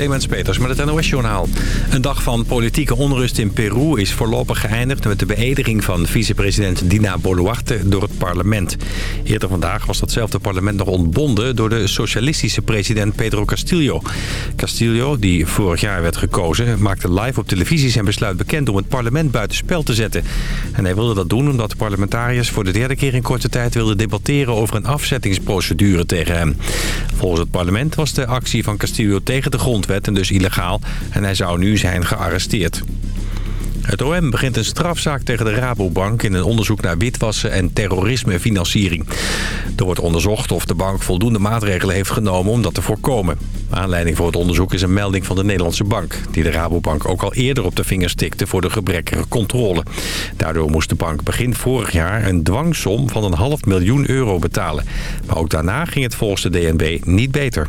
Clemens Peters met het NOS-journaal. Een dag van politieke onrust in Peru is voorlopig geëindigd... met de beëdiging van vicepresident Dina Boluarte door het parlement. Eerder vandaag was datzelfde parlement nog ontbonden... door de socialistische president Pedro Castillo. Castillo, die vorig jaar werd gekozen... maakte live op televisie zijn besluit bekend om het parlement buitenspel te zetten. En hij wilde dat doen omdat de parlementariërs voor de derde keer in korte tijd... wilden debatteren over een afzettingsprocedure tegen hem. Volgens het parlement was de actie van Castillo tegen de grondwet en dus illegaal. En hij zou nu zijn gearresteerd. Het OM begint een strafzaak tegen de Rabobank in een onderzoek naar witwassen en terrorismefinanciering. Er wordt onderzocht of de bank voldoende maatregelen heeft genomen om dat te voorkomen. Aanleiding voor het onderzoek is een melding van de Nederlandse bank... die de Rabobank ook al eerder op de vingers tikte voor de gebrekkige controle. Daardoor moest de bank begin vorig jaar een dwangsom van een half miljoen euro betalen. Maar ook daarna ging het volgens de DNB niet beter.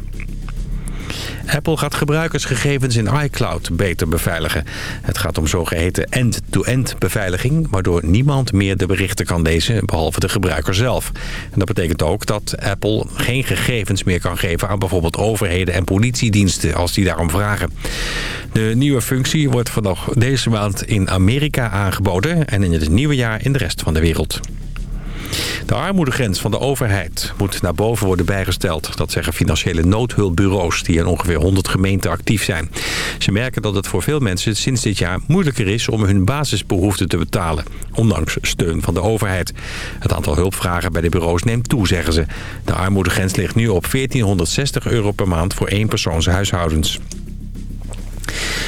Apple gaat gebruikersgegevens in iCloud beter beveiligen. Het gaat om zogeheten end-to-end beveiliging... waardoor niemand meer de berichten kan lezen, behalve de gebruiker zelf. En dat betekent ook dat Apple geen gegevens meer kan geven... aan bijvoorbeeld overheden en politiediensten als die daarom vragen. De nieuwe functie wordt vanaf deze maand in Amerika aangeboden... en in het nieuwe jaar in de rest van de wereld. De armoedegrens van de overheid moet naar boven worden bijgesteld. Dat zeggen financiële noodhulpbureaus die in ongeveer 100 gemeenten actief zijn. Ze merken dat het voor veel mensen sinds dit jaar moeilijker is om hun basisbehoeften te betalen. Ondanks steun van de overheid. Het aantal hulpvragen bij de bureaus neemt toe, zeggen ze. De armoedegrens ligt nu op 1460 euro per maand voor één-persoonshuishoudens.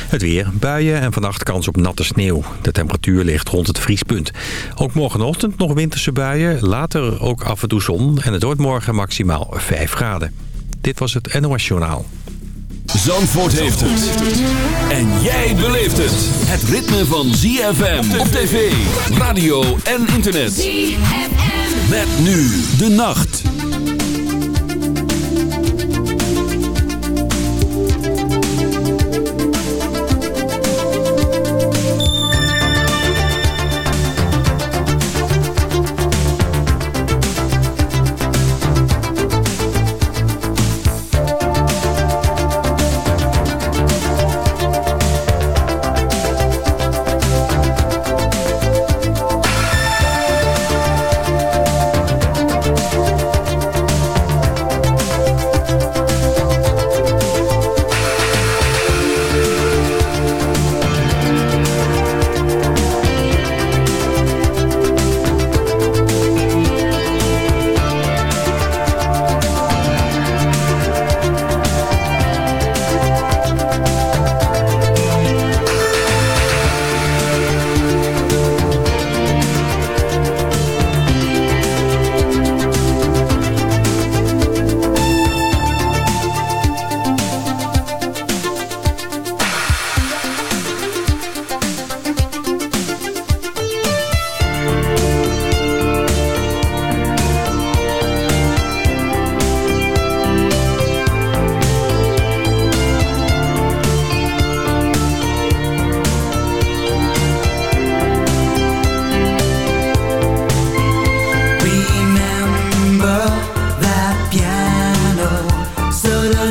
Het weer, buien en vannacht kans op natte sneeuw. De temperatuur ligt rond het vriespunt. Ook morgenochtend nog winterse buien, later ook af en toe zon... en het wordt morgen maximaal 5 graden. Dit was het NOS Journaal. Zandvoort heeft het. En jij beleeft het. Het ritme van ZFM op tv, radio en internet. ZFM. Met nu de nacht.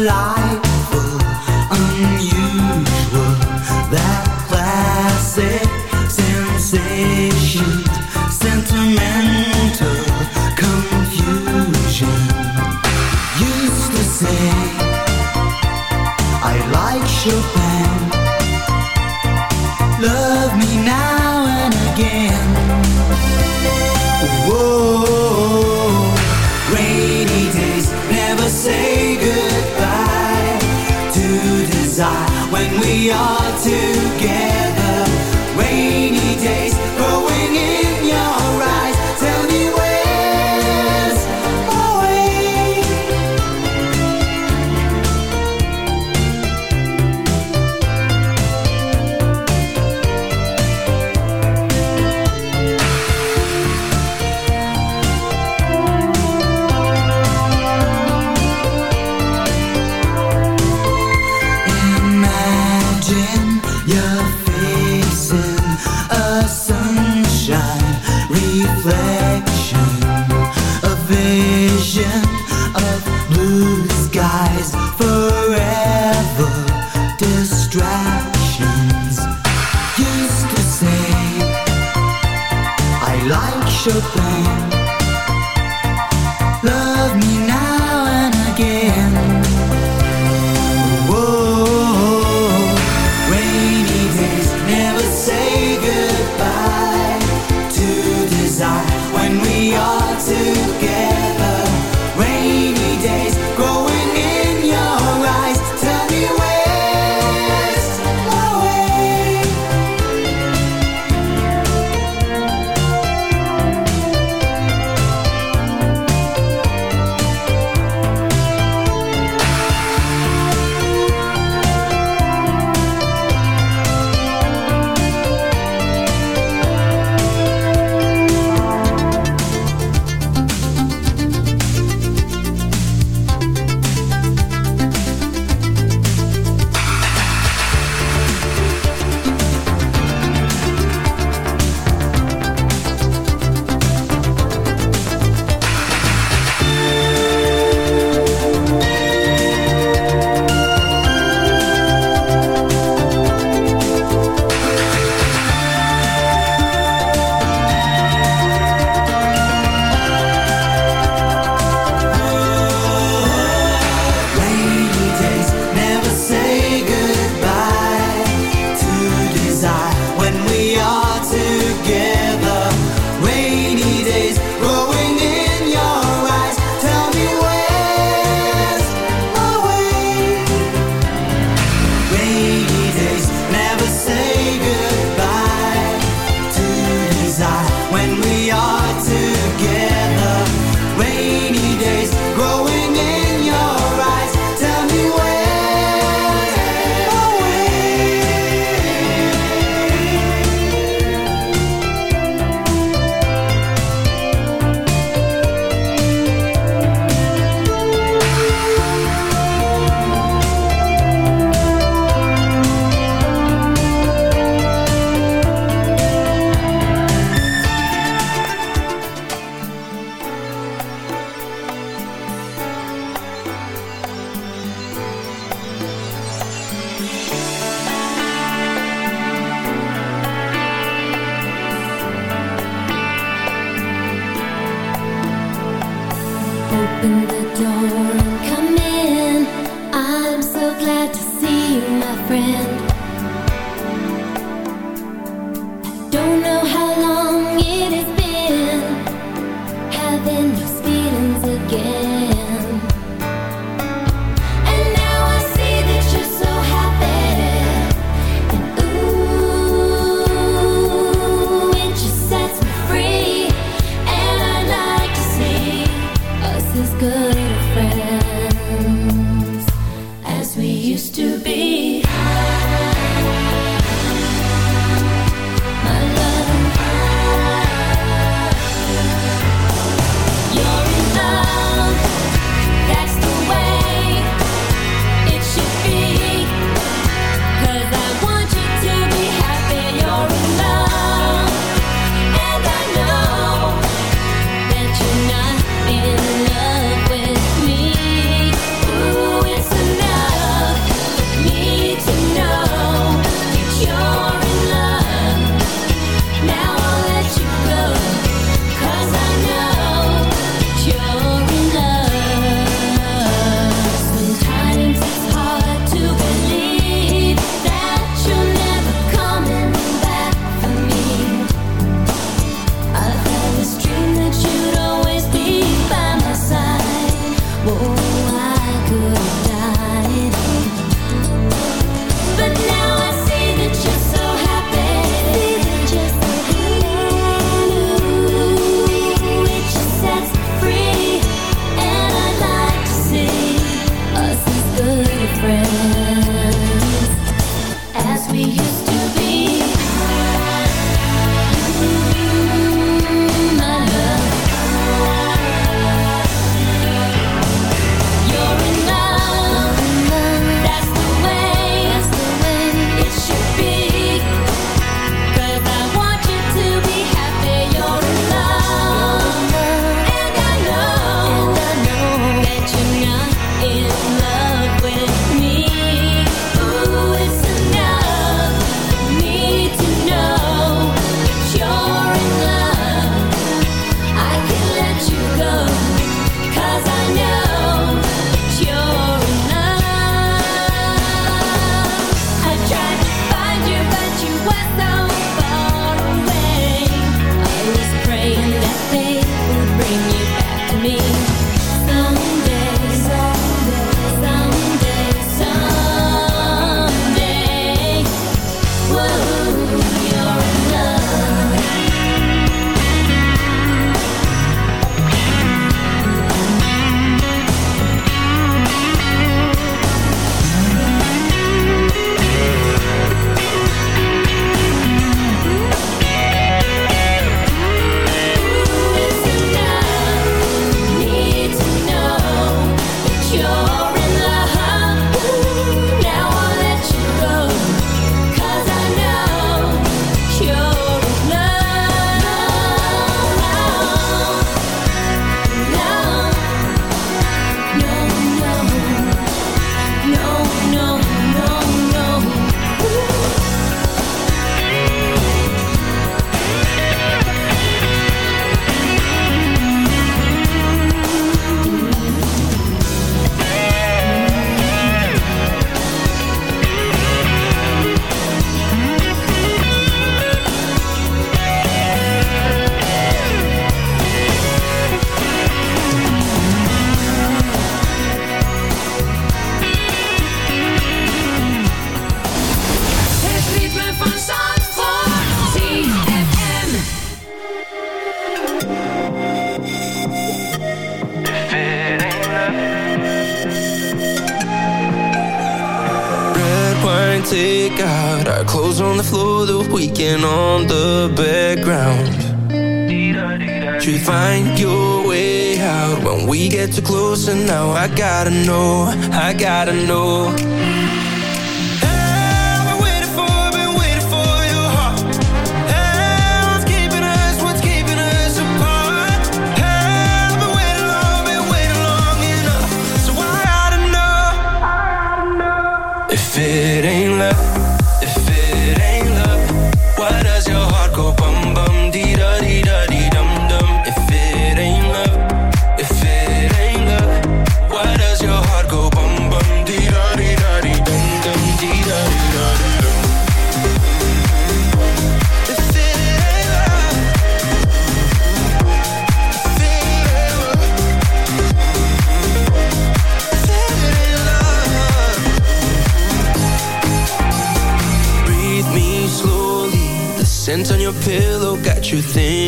alive.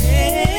say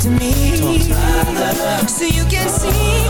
to me. So you can see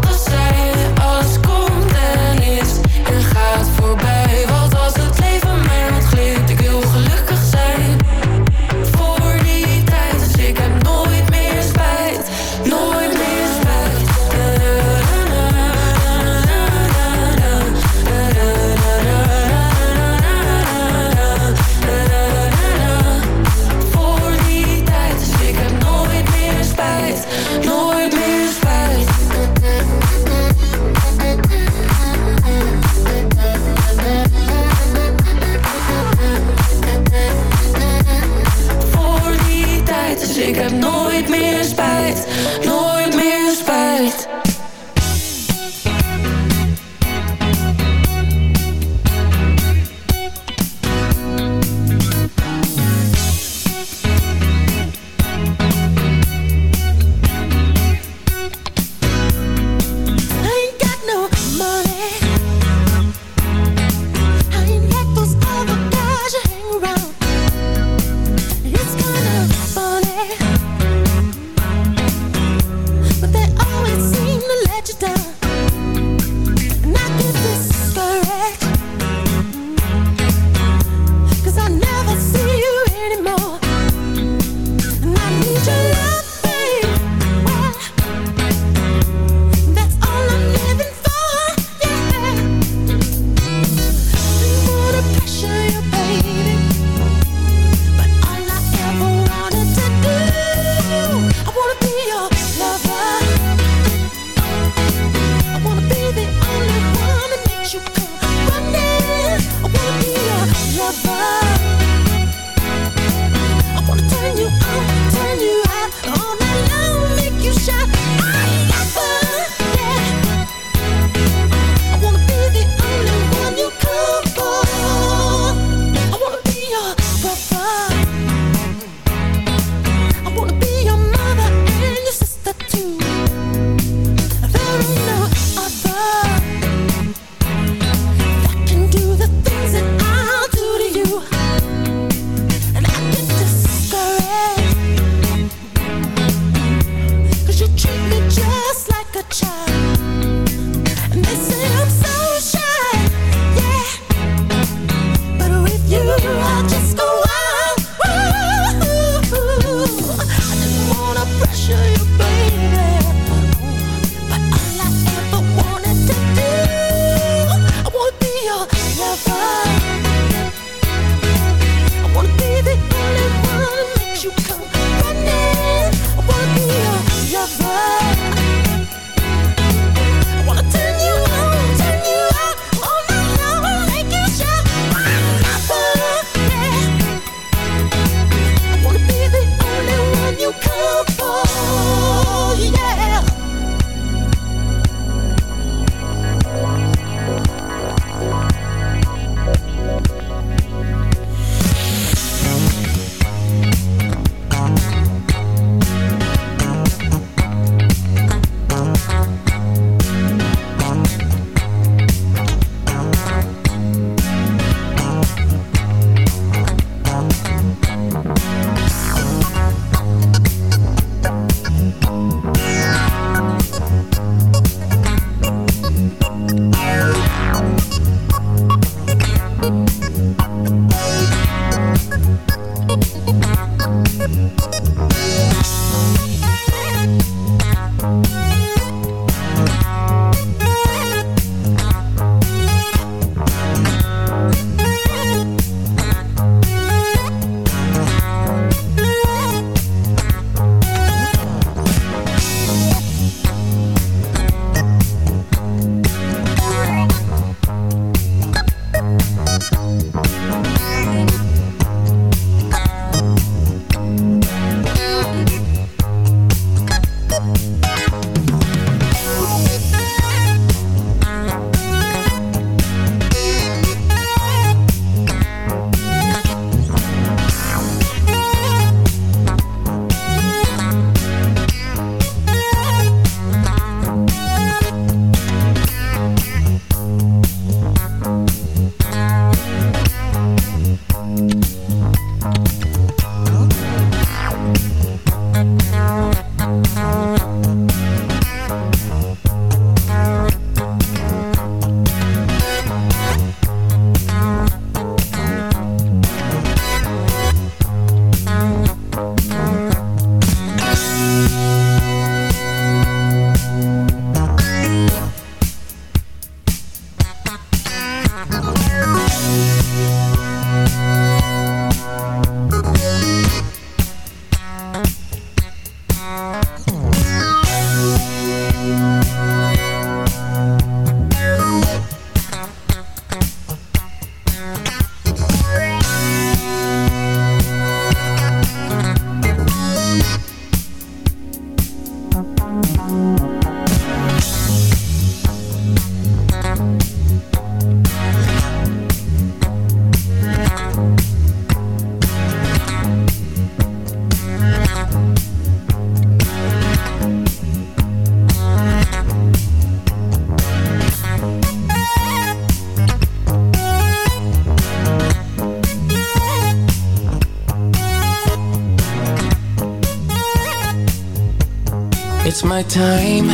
my time,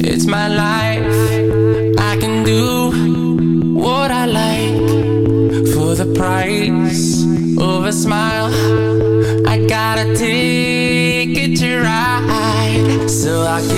it's my life. I can do what I like for the price of a smile. I got a ticket to ride, so I can.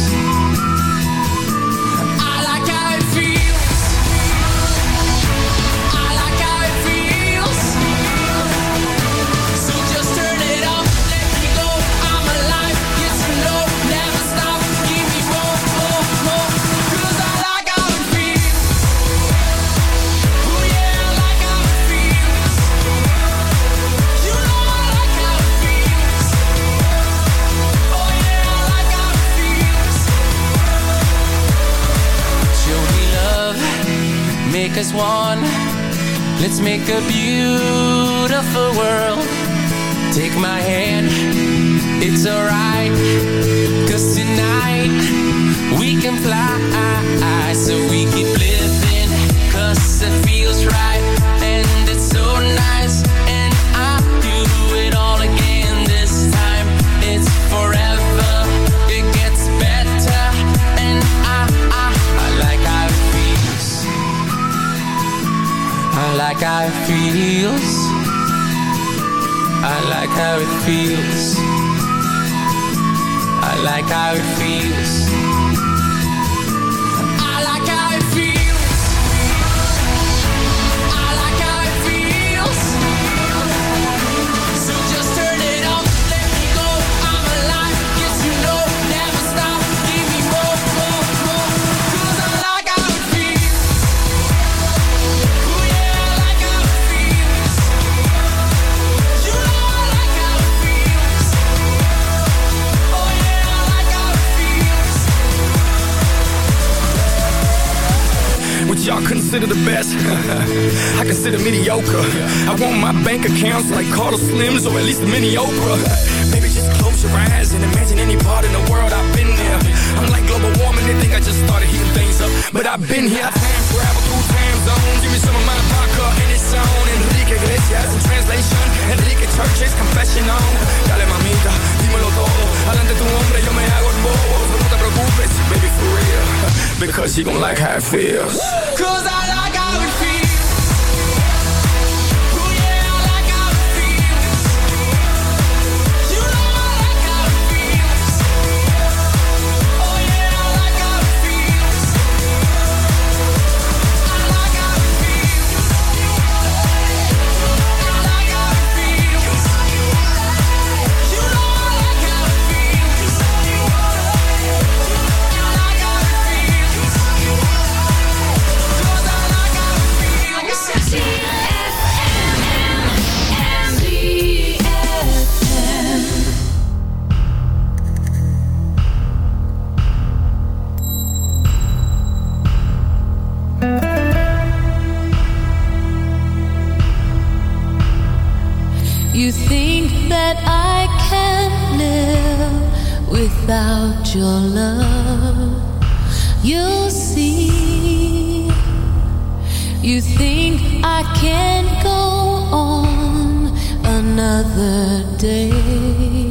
Slims or at least a mini Oprah. Maybe just close your eyes and imagine any part in the world I've been there. I'm like global warming, they think I just started heating things up, but I've been here. Time travel through time zones. Give me some of my vodka and it's on. Enrique Iglesias in translation. Enrique Church's confession on. Dale mamita, dímelo todo. Adelante tu hombre, yo me hago el bobo. No te preocupes, baby, for real. Because she gon' like how it feels. Cause I like your love, you see. You think I can go on another day.